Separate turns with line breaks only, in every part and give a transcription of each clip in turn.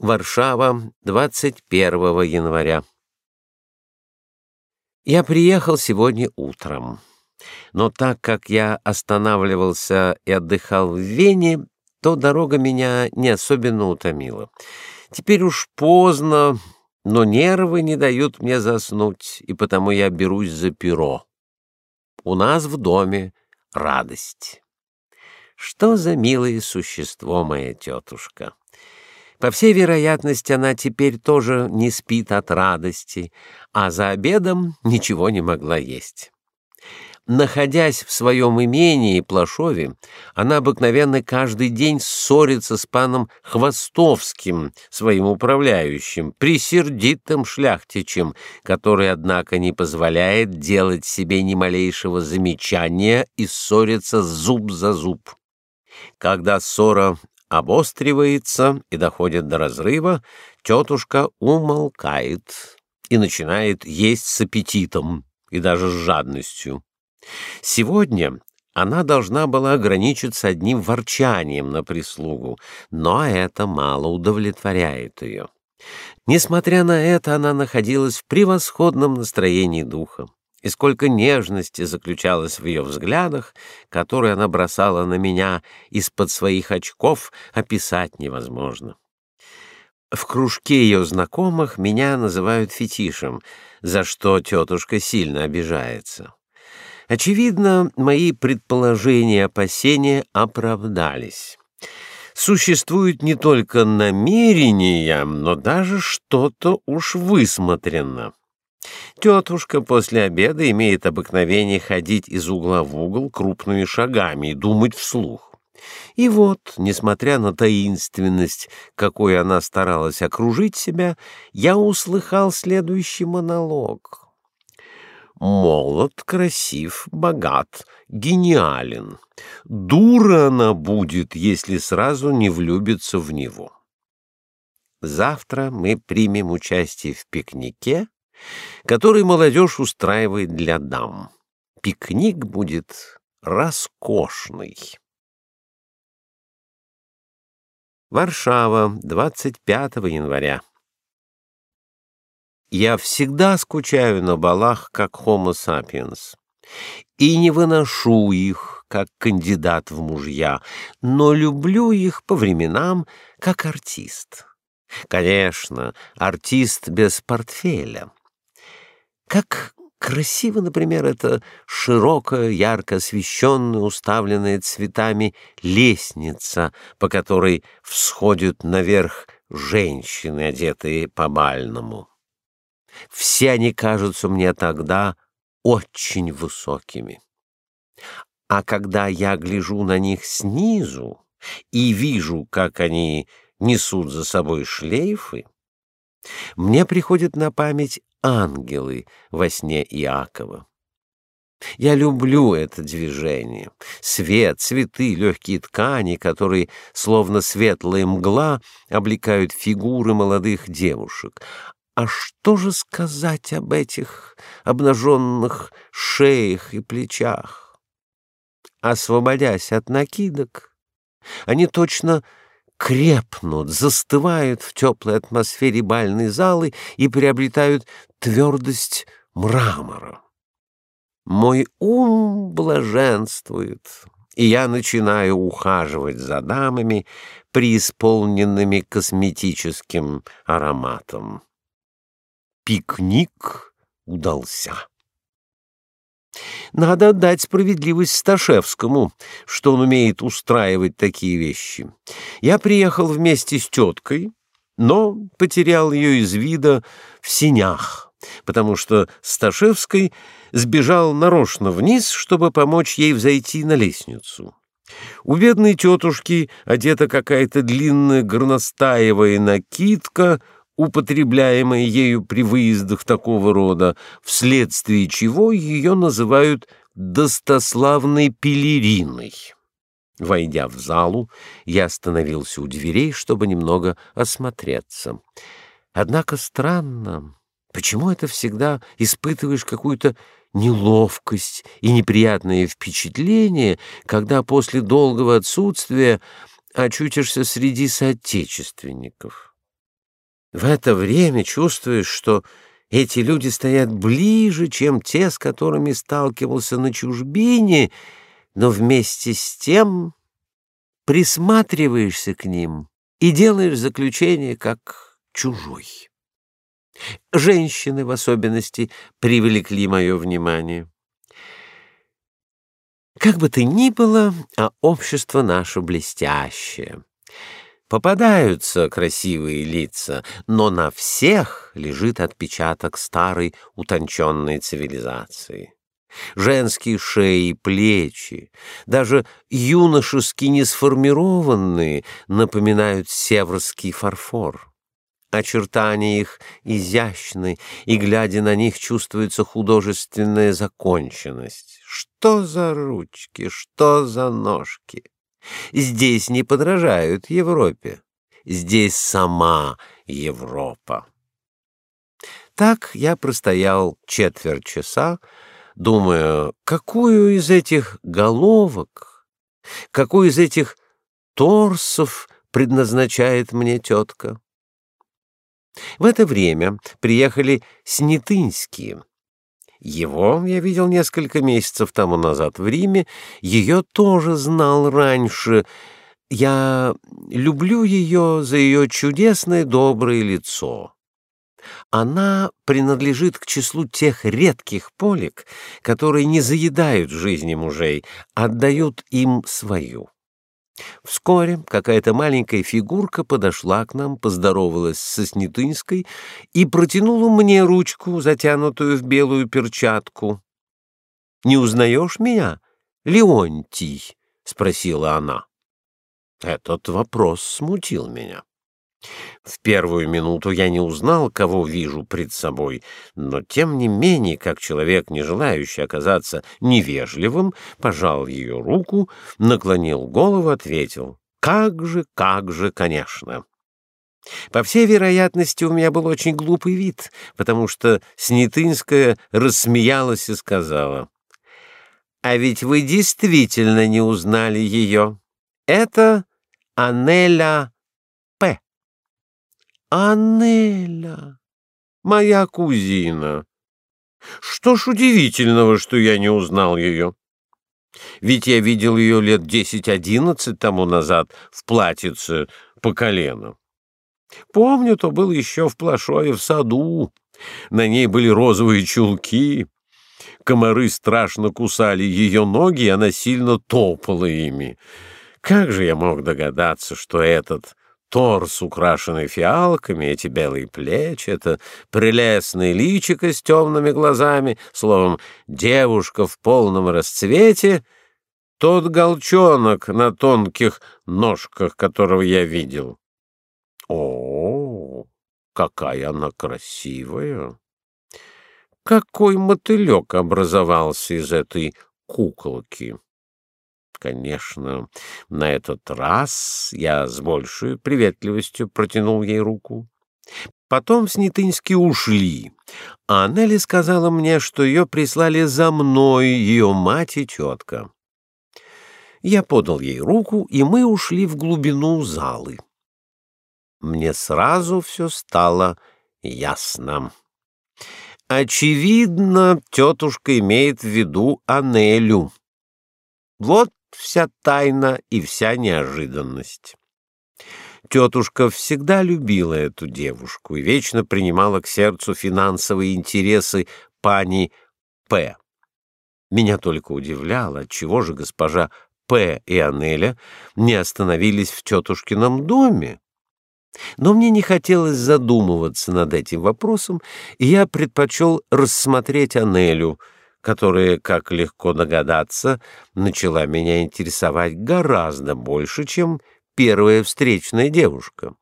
Варшава, 21 января. Я приехал сегодня утром, но так как я останавливался и отдыхал в Вене, то дорога меня не особенно утомила. Теперь уж поздно, но нервы не дают мне заснуть, и потому я берусь за перо. У нас в доме радость. Что за милое существо моя тетушка! По всей вероятности, она теперь тоже не спит от радости, а за обедом ничего не могла есть. Находясь в своем имении Плашове, она обыкновенно каждый день ссорится с паном Хвостовским, своим управляющим, присердитым шляхтичем, который, однако, не позволяет делать себе ни малейшего замечания и ссорится зуб за зуб. Когда ссора обостривается и доходит до разрыва, тетушка умолкает и начинает есть с аппетитом и даже с жадностью. Сегодня она должна была ограничиться одним ворчанием на прислугу, но это мало удовлетворяет ее. Несмотря на это, она находилась в превосходном настроении духа и сколько нежности заключалось в ее взглядах, которые она бросала на меня из-под своих очков, описать невозможно. В кружке ее знакомых меня называют фетишем, за что тетушка сильно обижается. Очевидно, мои предположения и опасения оправдались. Существует не только намерение, но даже что-то уж высмотрено. Тетушка после обеда имеет обыкновение ходить из угла в угол крупными шагами и думать вслух. И вот, несмотря на таинственность, какой она старалась окружить себя, я услыхал следующий монолог. Молод, красив, богат, гениален. Дура она будет, если сразу не влюбится в него. Завтра мы примем участие в пикнике, который молодежь устраивает для дам. Пикник будет роскошный. Варшава, 25 января. Я всегда скучаю на балах, как Homo sapiens, и не выношу их, как кандидат в мужья, но люблю их по временам, как артист. Конечно, артист без портфеля. Как красиво, например, эта широкая, ярко освещенная, уставленная цветами лестница, по которой всходят наверх женщины, одетые по-бальному. Все они кажутся мне тогда очень высокими. А когда я гляжу на них снизу и вижу, как они несут за собой шлейфы, мне приходит на память ангелы во сне Иакова. Я люблю это движение. Свет, цветы, легкие ткани, которые, словно светлая мгла, облекают фигуры молодых девушек. А что же сказать об этих обнаженных шеях и плечах? Освободясь от накидок, они точно крепнут, застывают в теплой атмосфере бальной залы и приобретают твердость мрамора. Мой ум блаженствует, и я начинаю ухаживать за дамами, преисполненными косметическим ароматом. Пикник удался. Надо отдать справедливость Сташевскому, что он умеет устраивать такие вещи. Я приехал вместе с теткой, но потерял ее из вида в синях, потому что Сташевский сбежал нарочно вниз, чтобы помочь ей взойти на лестницу. У бедной тетушки одета какая-то длинная горностаевая накидка — употребляемое ею при выездах такого рода, вследствие чего ее называют достославной пелериной. Войдя в залу, я остановился у дверей, чтобы немного осмотреться. Однако странно, почему это всегда испытываешь какую-то неловкость и неприятное впечатление, когда после долгого отсутствия очутишься среди соотечественников. В это время чувствуешь, что эти люди стоят ближе, чем те, с которыми сталкивался на чужбине, но вместе с тем присматриваешься к ним и делаешь заключение как чужой. Женщины в особенности привлекли мое внимание. Как бы то ни было, а общество наше блестящее. Попадаются красивые лица, но на всех лежит отпечаток старой утонченной цивилизации. Женские шеи плечи, даже юношески несформированные, напоминают северский фарфор. Очертания их изящны, и, глядя на них, чувствуется художественная законченность. Что за ручки, что за ножки! Здесь не подражают Европе. Здесь сама Европа. Так я простоял четверть часа, думая, какую из этих головок, какую из этих торсов предназначает мне тетка. В это время приехали снятынские, его я видел несколько месяцев тому назад в Риме, ее тоже знал раньше. Я люблю ее за ее чудесное доброе лицо. Она принадлежит к числу тех редких полек, которые не заедают жизни мужей, отдают им свою. Вскоре какая-то маленькая фигурка подошла к нам, поздоровалась со Снятынской и протянула мне ручку, затянутую в белую перчатку. «Не узнаешь меня, Леонтий?» — спросила она. Этот вопрос смутил меня. В первую минуту я не узнал, кого вижу пред собой, но тем не менее, как человек, не желающий оказаться невежливым, пожал ее руку, наклонил голову, ответил «Как же, как же, конечно». По всей вероятности, у меня был очень глупый вид, потому что Снятынская рассмеялась и сказала «А ведь вы действительно не узнали ее. Это Анеля Анеля, моя кузина. Что ж удивительного, что я не узнал ее? Ведь я видел ее лет десять-одиннадцать тому назад в платьице по колено. Помню, то был еще в Плашое в саду. На ней были розовые чулки. Комары страшно кусали ее ноги, и она сильно топала ими. Как же я мог догадаться, что этот торс, украшенный фиалками, эти белые плечи, это прелестное личико с темными глазами, словом, девушка в полном расцвете, тот голчонок на тонких ножках, которого я видел. О, какая она красивая! Какой мотылек образовался из этой куколки! Конечно, на этот раз я с большей приветливостью протянул ей руку. Потом снятынские ушли, а Нелли сказала мне, что ее прислали за мной ее мать и тетка. Я подал ей руку, и мы ушли в глубину залы. Мне сразу все стало ясно. Очевидно, тетушка имеет в виду Анелю. Вот вся тайна и вся неожиданность. Тетушка всегда любила эту девушку и вечно принимала к сердцу финансовые интересы пани П. Меня только удивляло, чего же госпожа П. и Анеля не остановились в тетушкином доме. Но мне не хотелось задумываться над этим вопросом, и я предпочел рассмотреть Анелю — которая, как легко догадаться, начала меня интересовать гораздо больше, чем первая встречная девушка.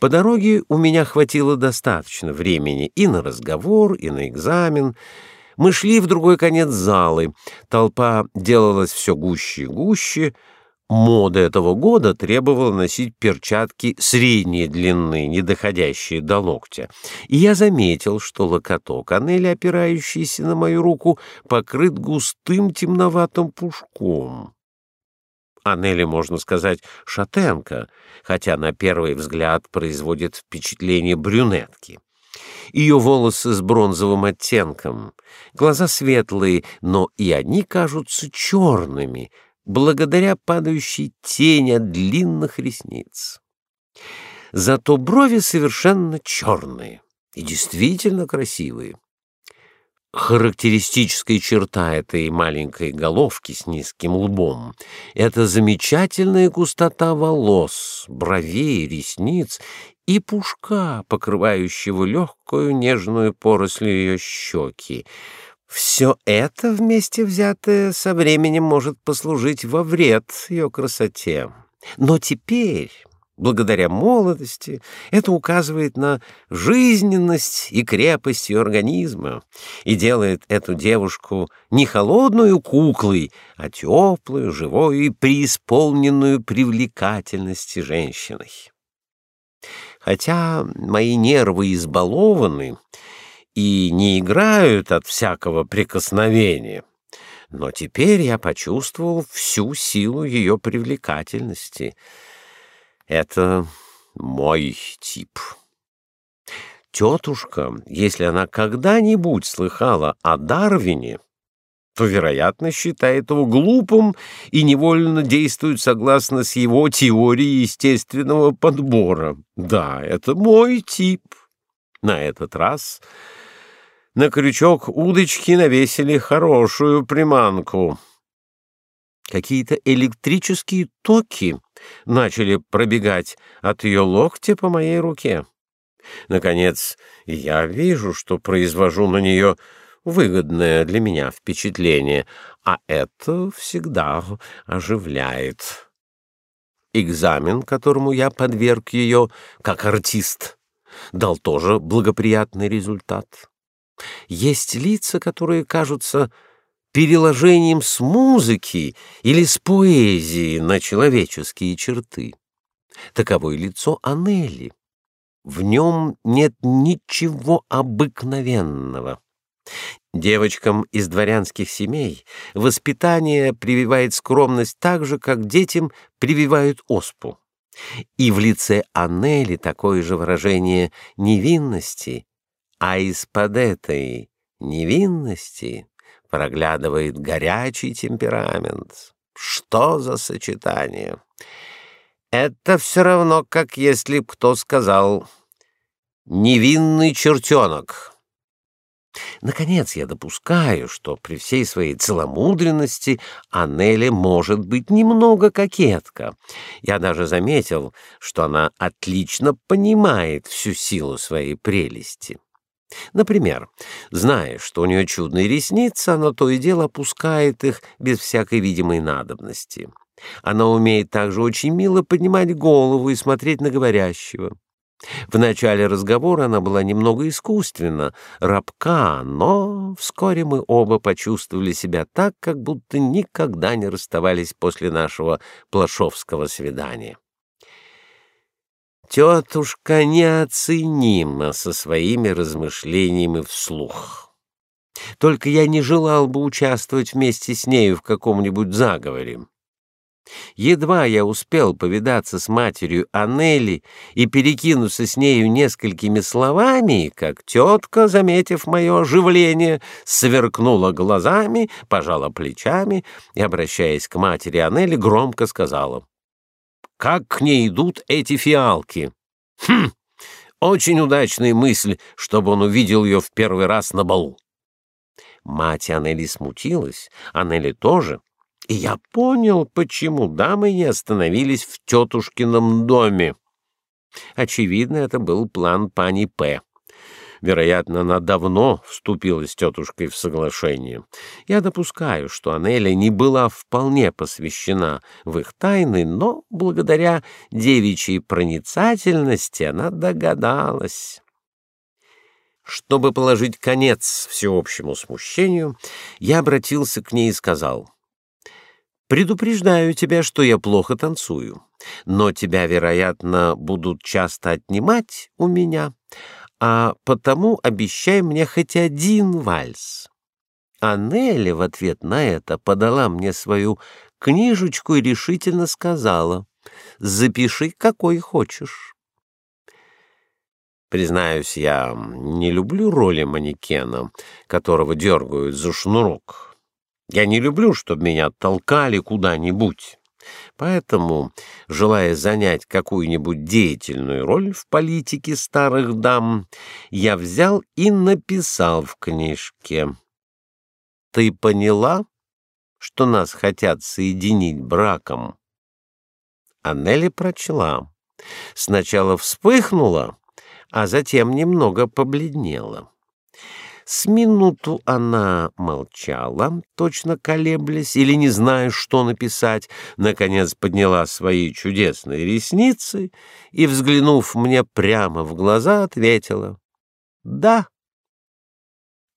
По дороге у меня хватило достаточно времени и на разговор, и на экзамен. Мы шли в другой конец залы. Толпа делалась все гуще и гуще, Мода этого года требовала носить перчатки средней длины, не доходящие до локтя. И я заметил, что локоток Анели, опирающийся на мою руку, покрыт густым темноватым пушком. Анели, можно сказать, шатенка, хотя на первый взгляд производит впечатление брюнетки. Ее волосы с бронзовым оттенком, глаза светлые, но и они кажутся черными, благодаря падающей тени от длинных ресниц. Зато брови совершенно черные и действительно красивые. Характеристическая черта этой маленькой головки с низким лбом — это замечательная густота волос, бровей, ресниц и пушка, покрывающего легкую нежную поросль ее щеки. Все это вместе взятое со временем может послужить во вред ее красоте. Но теперь благодаря молодости, это указывает на жизненность и крепость ее организма и делает эту девушку не холодную куклой, а теплую, живую и преисполненную привлекательности женщиной. Хотя мои нервы избалованы и не играют от всякого прикосновения, но теперь я почувствовал всю силу ее привлекательности — это мой тип. Тетушка, если она когда-нибудь слыхала о Дарвине, то, вероятно, считает его глупым и невольно действует согласно с его теорией естественного подбора. Да, это мой тип. На этот раз на крючок удочки навесили хорошую приманку. Какие-то электрические токи начали пробегать от ее локтя по моей руке. Наконец, я вижу, что произвожу на нее выгодное для меня впечатление, а это всегда оживляет. Экзамен, которому я подверг ее как артист, дал тоже благоприятный результат. Есть лица, которые кажутся переложением с музыки или с поэзии на человеческие черты. Таково лицо Анели. В нем нет ничего обыкновенного. Девочкам из дворянских семей воспитание прививает скромность так же, как детям прививают оспу. И в лице Анели такое же выражение невинности, а из-под этой невинности проглядывает горячий темперамент. Что за сочетание? Это все равно, как если б кто сказал «невинный чертенок». Наконец, я допускаю, что при всей своей целомудренности Аннели может быть немного кокетка. Я даже заметил, что она отлично понимает всю силу своей прелести. Например, зная, что у нее чудные ресницы, она то и дело опускает их без всякой видимой надобности. Она умеет также очень мило поднимать голову и смотреть на говорящего. В начале разговора она была немного искусственна, рабка, но вскоре мы оба почувствовали себя так, как будто никогда не расставались после нашего плашовского свидания. Тетушка неоценима со своими размышлениями вслух. Только я не желал бы участвовать вместе с нею в каком-нибудь заговоре. Едва я успел повидаться с матерью Анели и перекинуться с нею несколькими словами, как тетка, заметив мое оживление, сверкнула глазами, пожала плечами и, обращаясь к матери Анели, громко сказала — как к ней идут эти фиалки. Хм, очень удачная мысль, чтобы он увидел ее в первый раз на балу. Мать Анели смутилась, Анели тоже, и я понял, почему дамы не остановились в тетушкином доме. Очевидно, это был план пани П. Вероятно, она давно вступила с тетушкой в соглашение. Я допускаю, что Анеля не была вполне посвящена в их тайны, но благодаря девичьей проницательности она догадалась. Чтобы положить конец всеобщему смущению, я обратился к ней и сказал: "Предупреждаю тебя, что я плохо танцую, но тебя, вероятно, будут часто отнимать у меня, а потому обещай мне хоть один вальс. Анеля в ответ на это подала мне свою книжечку и решительно сказала, «Запиши, какой хочешь». Признаюсь, я не люблю роли манекена, которого дергают за шнурок. Я не люблю, чтобы меня толкали куда-нибудь. Поэтому, желая занять какую-нибудь деятельную роль в политике старых дам, я взял и написал в книжке. «Ты поняла, что нас хотят соединить браком?» Аннели прочла. Сначала вспыхнула, а затем немного побледнела. С минуту она молчала, точно колеблясь или не зная, что написать, наконец подняла свои чудесные ресницы и, взглянув мне прямо в глаза, ответила «Да».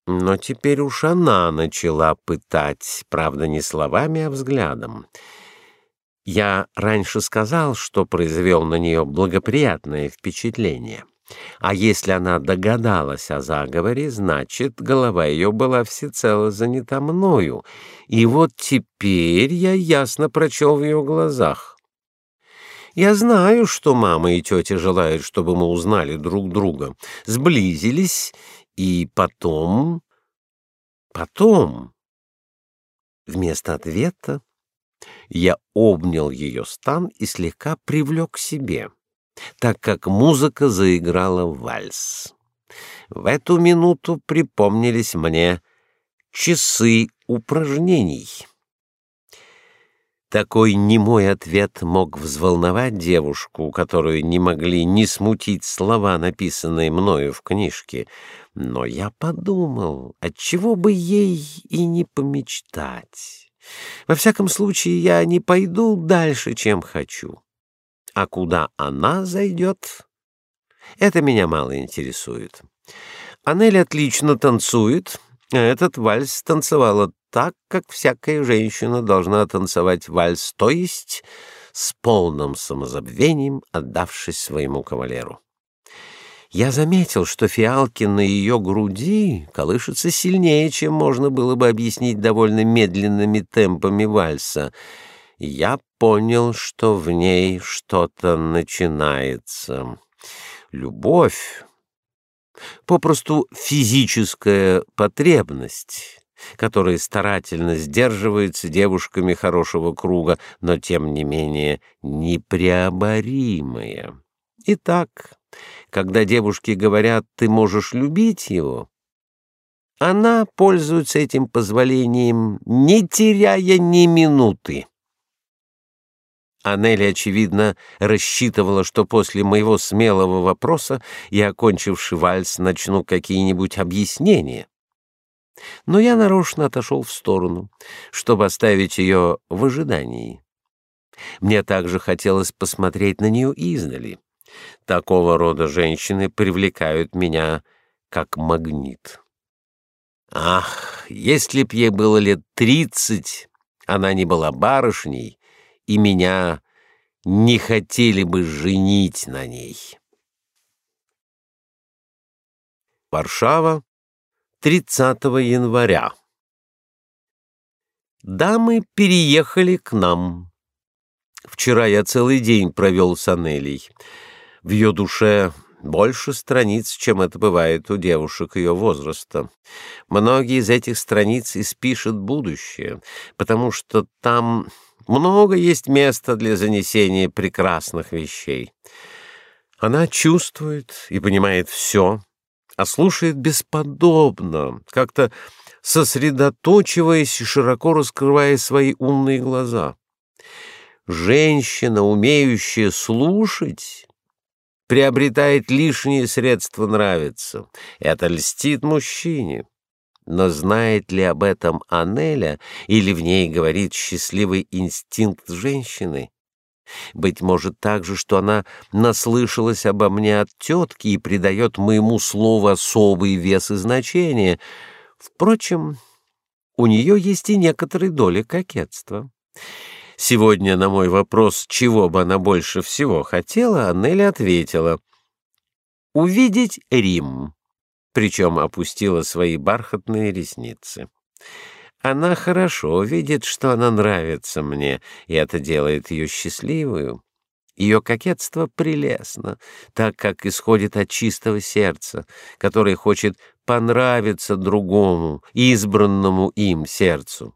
Но теперь уж она начала пытать, правда, не словами, а взглядом. Я раньше сказал, что произвел на нее благоприятное впечатление. А если она догадалась о заговоре, значит, голова ее была всецело занята мною. И вот теперь я ясно прочел в ее глазах. Я знаю, что мама и тетя желают, чтобы мы узнали друг друга, сблизились, и потом... Потом... Вместо ответа я обнял ее стан и слегка привлек к себе так как музыка заиграла вальс. В эту минуту припомнились мне часы упражнений. Такой немой ответ мог взволновать девушку, которую не могли не смутить слова, написанные мною в книжке. Но я подумал, отчего бы ей и не помечтать. Во всяком случае, я не пойду дальше, чем хочу. А куда она зайдет, это меня мало интересует. Анель отлично танцует, а этот вальс танцевала так, как всякая женщина должна танцевать вальс, то есть с полным самозабвением, отдавшись своему кавалеру. Я заметил, что фиалки на ее груди колышутся сильнее, чем можно было бы объяснить довольно медленными темпами вальса — я понял, что в ней что-то начинается. Любовь, попросту физическая потребность, которая старательно сдерживается девушками хорошего круга, но тем не менее непреоборимая. Итак, когда девушки говорят «ты можешь любить его», она пользуется этим позволением, не теряя ни минуты. Анели, очевидно, рассчитывала, что после моего смелого вопроса я, окончивший вальс, начну какие-нибудь объяснения. Но я нарочно отошел в сторону, чтобы оставить ее в ожидании. Мне также хотелось посмотреть на нее издали. Такого рода женщины привлекают меня как магнит. Ах, если б ей было лет тридцать, она не была барышней, и меня не хотели бы женить на ней. Варшава, 30 января. Дамы переехали к нам. Вчера я целый день провел с Анелей. В ее душе больше страниц, чем это бывает у девушек ее возраста. Многие из этих страниц испишет будущее, потому что там много есть места для занесения прекрасных вещей. Она чувствует и понимает все, а слушает бесподобно, как-то сосредоточиваясь и широко раскрывая свои умные глаза. Женщина, умеющая слушать, приобретает лишние средства нравиться. Это льстит мужчине. Но знает ли об этом Анеля, или в ней говорит счастливый инстинкт женщины? Быть может также, что она наслышалась обо мне от тетки и придает моему слову особый вес и значение. Впрочем, у нее есть и некоторые доли кокетства. Сегодня на мой вопрос, чего бы она больше всего хотела, Аннели ответила — увидеть Рим причем опустила свои бархатные ресницы. Она хорошо видит, что она нравится мне, и это делает ее счастливую. Ее кокетство прелестно, так как исходит от чистого сердца, которое хочет понравиться другому, избранному им сердцу.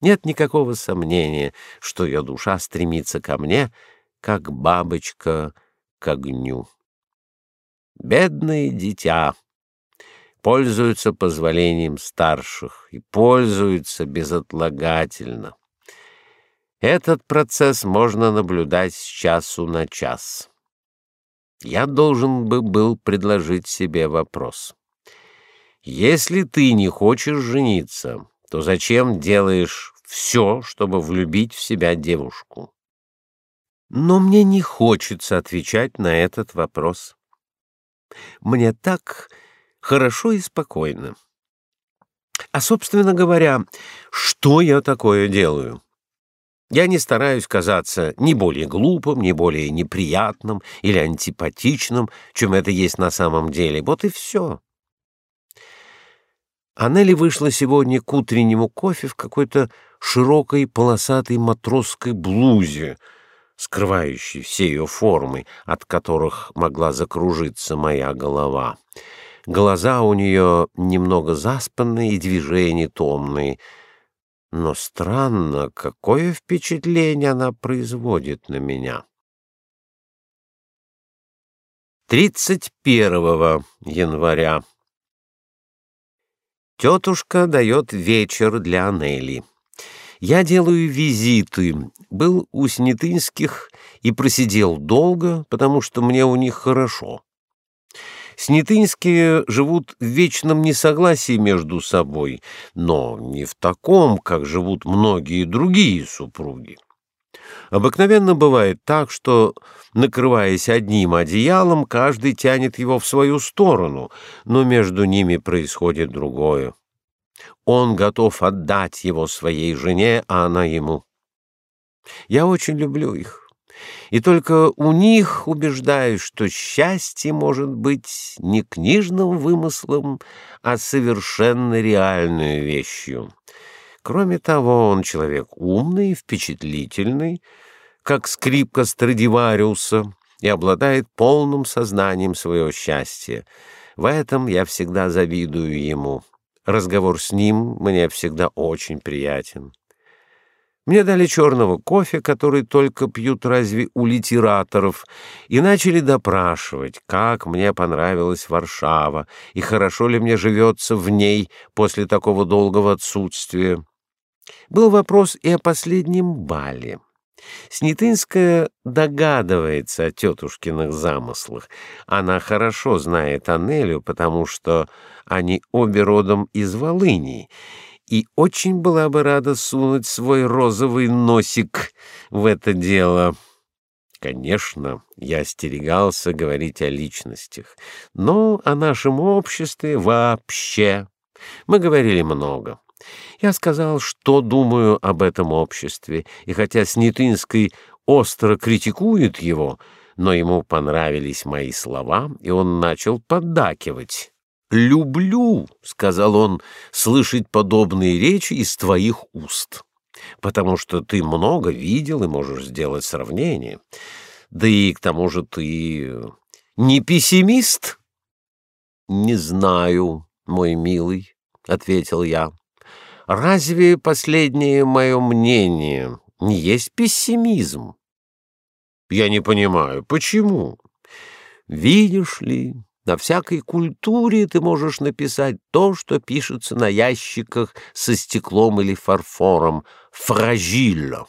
Нет никакого сомнения, что ее душа стремится ко мне, как бабочка к огню. Бедное дитя пользуются позволением старших и пользуются безотлагательно. Этот процесс можно наблюдать с часу на час. Я должен бы был предложить себе вопрос. Если ты не хочешь жениться, то зачем делаешь все, чтобы влюбить в себя девушку? Но мне не хочется отвечать на этот вопрос. Мне так хорошо и спокойно. А, собственно говоря, что я такое делаю? Я не стараюсь казаться ни более глупым, ни более неприятным или антипатичным, чем это есть на самом деле. Вот и все. Аннели вышла сегодня к утреннему кофе в какой-то широкой полосатой матросской блузе, скрывающей все ее формы, от которых могла закружиться моя голова. Глаза у нее немного заспанные и движения томные — но странно, какое впечатление она производит на меня. 31 января. Тетушка дает вечер для Анели. Я делаю визиты. Был у Снятынских и просидел долго, потому что мне у них хорошо. Снятынские живут в вечном несогласии между собой, но не в таком, как живут многие другие супруги. Обыкновенно бывает так, что, накрываясь одним одеялом, каждый тянет его в свою сторону, но между ними происходит другое. Он готов отдать его своей жене, а она ему. Я очень люблю их и только у них убеждаюсь, что счастье может быть не книжным вымыслом, а совершенно реальной вещью. Кроме того, он человек умный, впечатлительный, как скрипка Страдивариуса, и обладает полным сознанием своего счастья. В этом я всегда завидую ему. Разговор с ним мне всегда очень приятен. Мне дали черного кофе, который только пьют разве у литераторов, и начали допрашивать, как мне понравилась Варшава и хорошо ли мне живется в ней после такого долгого отсутствия. Был вопрос и о последнем бале. Снятынская догадывается о тетушкиных замыслах. Она хорошо знает Анелю, потому что они обе родом из Волыни, и очень была бы рада сунуть свой розовый носик в это дело. Конечно, я остерегался говорить о личностях, но о нашем обществе вообще. Мы говорили много. Я сказал, что думаю об этом обществе, и хотя Снятынский остро критикует его, но ему понравились мои слова, и он начал поддакивать. «Люблю», — сказал он, — «слышать подобные речи из твоих уст, потому что ты много видел и можешь сделать сравнение. Да и к тому же ты не пессимист?» «Не знаю, мой милый», — ответил я. «Разве последнее мое мнение не есть пессимизм?» «Я не понимаю, почему?» «Видишь ли...» На всякой культуре ты можешь написать то, что пишется на ящиках со стеклом или фарфором. Фражило.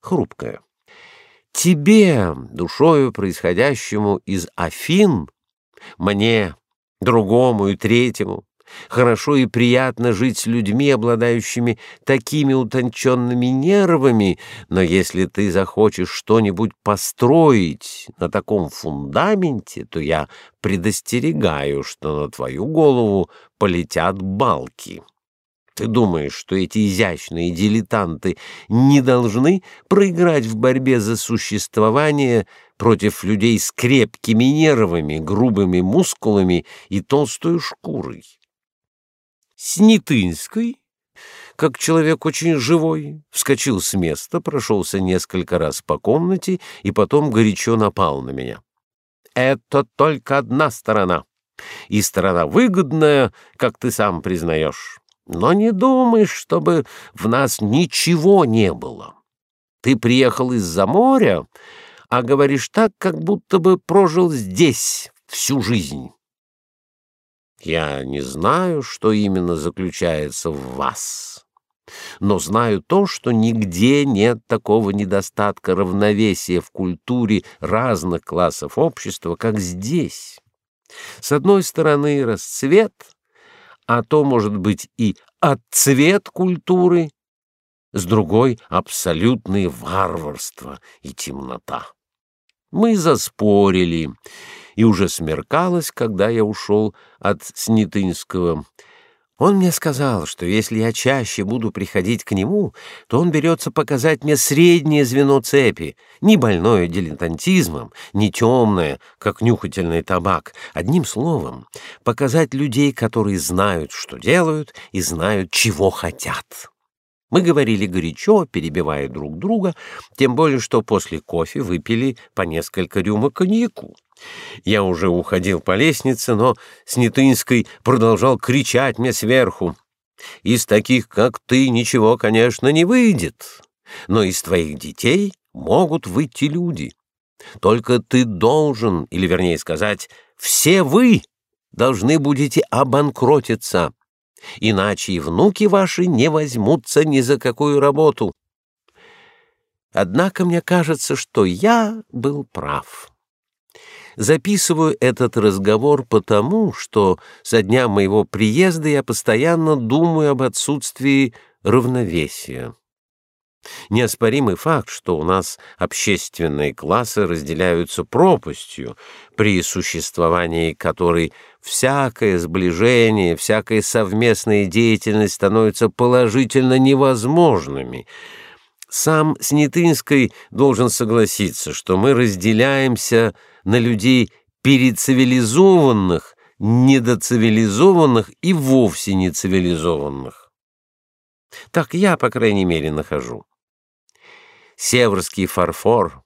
Хрупкое. Тебе, душою происходящему из Афин, мне, другому и третьему, Хорошо и приятно жить с людьми, обладающими такими утонченными нервами, но если ты захочешь что-нибудь построить на таком фундаменте, то я предостерегаю, что на твою голову полетят балки. Ты думаешь, что эти изящные дилетанты не должны проиграть в борьбе за существование против людей с крепкими нервами, грубыми мускулами и толстой шкурой? Снятынской как человек очень живой, вскочил с места, прошелся несколько раз по комнате и потом горячо напал на меня. «Это только одна сторона, и сторона выгодная, как ты сам признаешь. Но не думай, чтобы в нас ничего не было. Ты приехал из-за моря, а говоришь так, как будто бы прожил здесь всю жизнь. Я не знаю, что именно заключается в вас, но знаю то, что нигде нет такого недостатка равновесия в культуре разных классов общества, как здесь. С одной стороны расцвет, а то может быть и отцвет культуры, с другой абсолютное варварство и темнота. Мы заспорили, и уже смеркалось, когда я ушел от Снятынского. Он мне сказал, что если я чаще буду приходить к нему, то он берется показать мне среднее звено цепи, не больное дилетантизмом, не темное, как нюхательный табак, одним словом, показать людей, которые знают, что делают, и знают, чего хотят. Мы говорили горячо, перебивая друг друга, тем более что после кофе выпили по несколько рюмок коньяку. Я уже уходил по лестнице, но Снятынский продолжал кричать мне сверху. «Из таких, как ты, ничего, конечно, не выйдет, но из твоих детей могут выйти люди. Только ты должен, или вернее сказать, все вы должны будете обанкротиться, иначе и внуки ваши не возьмутся ни за какую работу. Однако мне кажется, что я был прав. Записываю этот разговор потому, что со дня моего приезда я постоянно думаю об отсутствии равновесия. Неоспоримый факт, что у нас общественные классы разделяются пропастью, при существовании которой всякое сближение, всякая совместная деятельность становятся положительно невозможными. Сам Снятынский должен согласиться, что мы разделяемся на людей перецивилизованных, недоцивилизованных и вовсе не цивилизованных. Так я, по крайней мере, нахожу северский фарфор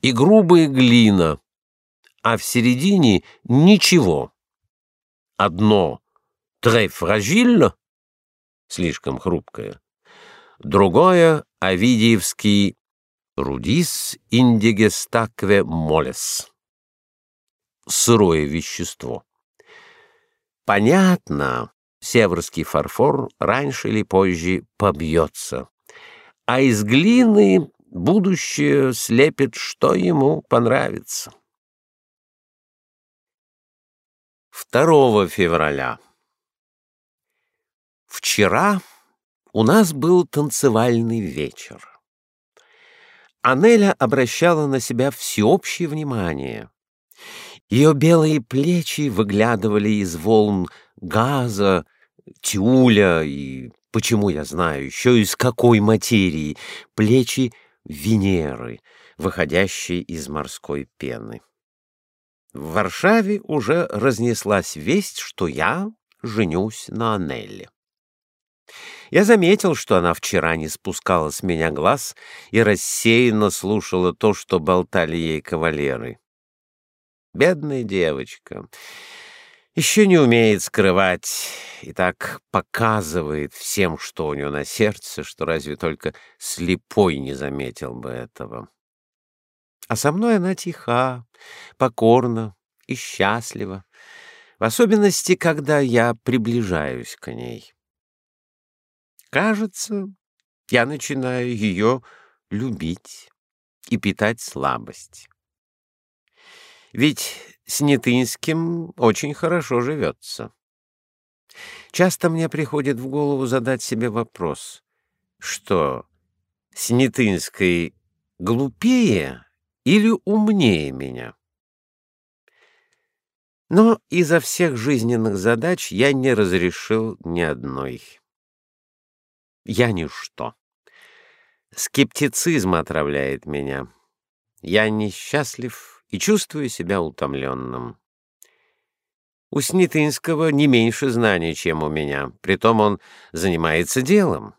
и грубая глина, а в середине ничего. Одно très fragile, слишком хрупкое, другое овидиевский рудис индигестакве молес, сырое вещество. Понятно, северский фарфор раньше или позже побьется, а из глины Будущее слепит, что ему понравится. 2 февраля. Вчера у нас был танцевальный вечер. Анеля обращала на себя всеобщее внимание. Ее белые плечи выглядывали из волн газа, тюля и, почему я знаю, еще из какой материи, плечи Венеры, выходящей из морской пены. В Варшаве уже разнеслась весть, что я женюсь на Анелле. Я заметил, что она вчера не спускала с меня глаз и рассеянно слушала то, что болтали ей кавалеры. Бедная девочка еще не умеет скрывать и так показывает всем, что у нее на сердце, что разве только слепой не заметил бы этого. А со мной она тиха, покорна и счастлива, в особенности, когда я приближаюсь к ней. Кажется, я начинаю ее любить и питать слабость. Ведь с Нетынским очень хорошо живется. Часто мне приходит в голову задать себе вопрос, что с Нетынской глупее или умнее меня? Но изо всех жизненных задач я не разрешил ни одной. Я ничто. Скептицизм отравляет меня. Я несчастлив и чувствую себя утомленным. У Снитынского не меньше знаний, чем у меня, притом он занимается делом,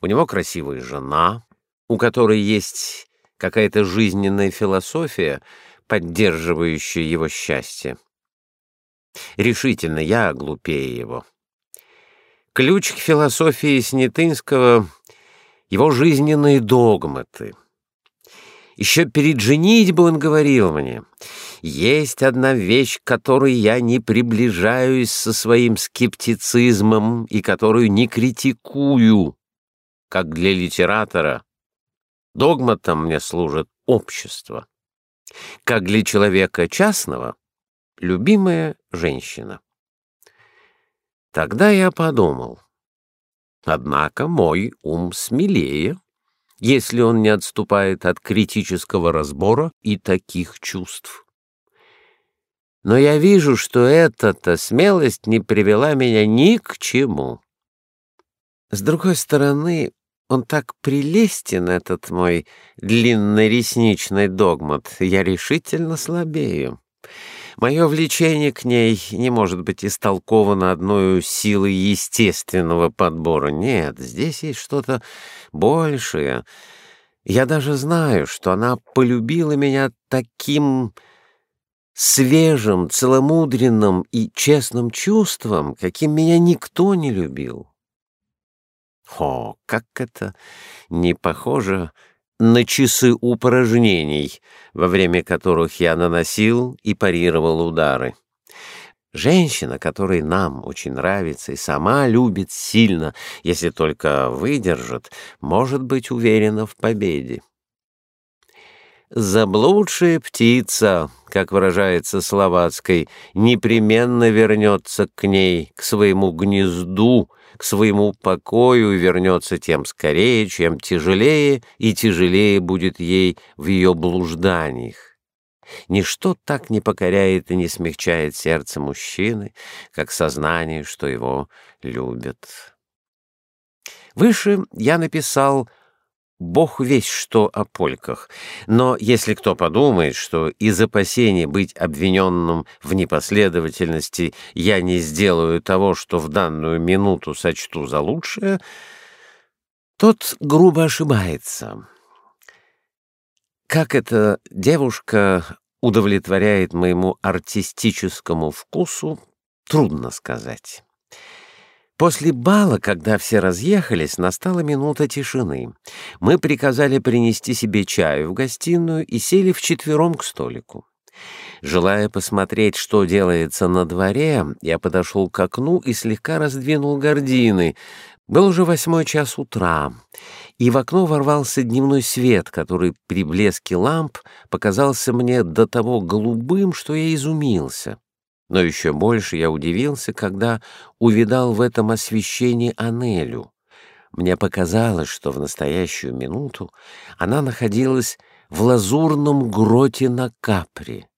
У него красивая жена, у которой есть какая-то жизненная философия, поддерживающая его счастье. Решительно я глупее его. Ключ к философии Снятынского — его жизненные догматы. Еще перед женитьбой он говорил мне, «Есть одна вещь, к которой я не приближаюсь со своим скептицизмом и которую не критикую, как для литератора. Догматом мне служит общество. Как для человека частного — любимая женщина». Тогда я подумал, однако мой ум смелее, если он не отступает от критического разбора и таких чувств. Но я вижу, что эта-то смелость не привела меня ни к чему. С другой стороны, он так прелестен, этот мой длинноресничный догмат, я решительно слабею. Мое влечение к ней не может быть истолковано одной силой естественного подбора. Нет, здесь есть что-то большее. Я даже знаю, что она полюбила меня таким свежим, целомудренным и честным чувством, каким меня никто не любил. О, как это не похоже на часы упражнений, во время которых я наносил и парировал удары. Женщина, которой нам очень нравится и сама любит сильно, если только выдержит, может быть уверена в победе. Заблудшая птица, как выражается Словацкой, непременно вернется к ней, к своему гнезду, к своему покою вернется тем скорее, чем тяжелее и тяжелее будет ей в ее блужданиях. Ничто так не покоряет и не смягчает сердце мужчины, как сознание, что его любят. Выше я написал Бог весь что о польках. Но если кто подумает, что из опасения быть обвиненным в непоследовательности я не сделаю того, что в данную минуту сочту за лучшее, тот грубо ошибается. Как эта девушка удовлетворяет моему артистическому вкусу, трудно сказать. После бала, когда все разъехались, настала минута тишины. Мы приказали принести себе чаю в гостиную и сели вчетвером к столику. Желая посмотреть, что делается на дворе, я подошел к окну и слегка раздвинул гардины. Был уже восьмой час утра, и в окно ворвался дневной свет, который при блеске ламп показался мне до того голубым, что я изумился. Но еще больше я удивился, когда увидал в этом освещении Анелю. Мне показалось, что в настоящую минуту она находилась в лазурном гроте на капре.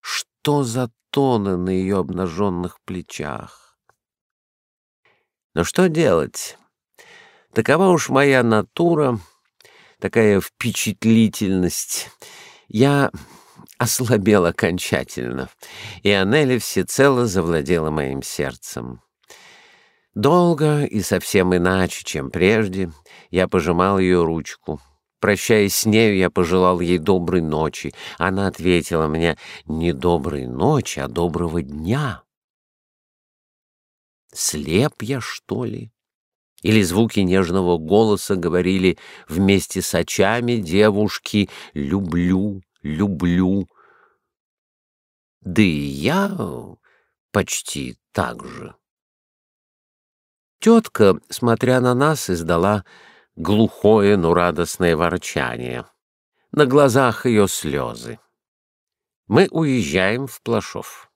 Что за тоны на ее обнаженных плечах? Но что делать? Такова уж моя натура, такая впечатлительность. Я ослабел окончательно, и Анели всецело завладела моим сердцем. Долго и совсем иначе, чем прежде, я пожимал ее ручку. Прощаясь с нею, я пожелал ей доброй ночи. Она ответила мне не доброй ночи, а доброго дня. Слеп я, что ли? Или звуки нежного голоса говорили вместе с очами девушки «люблю, люблю». Да и я почти так же. Тетка, смотря на нас, издала глухое, но радостное ворчание. На глазах ее слезы. Мы уезжаем в Плашов.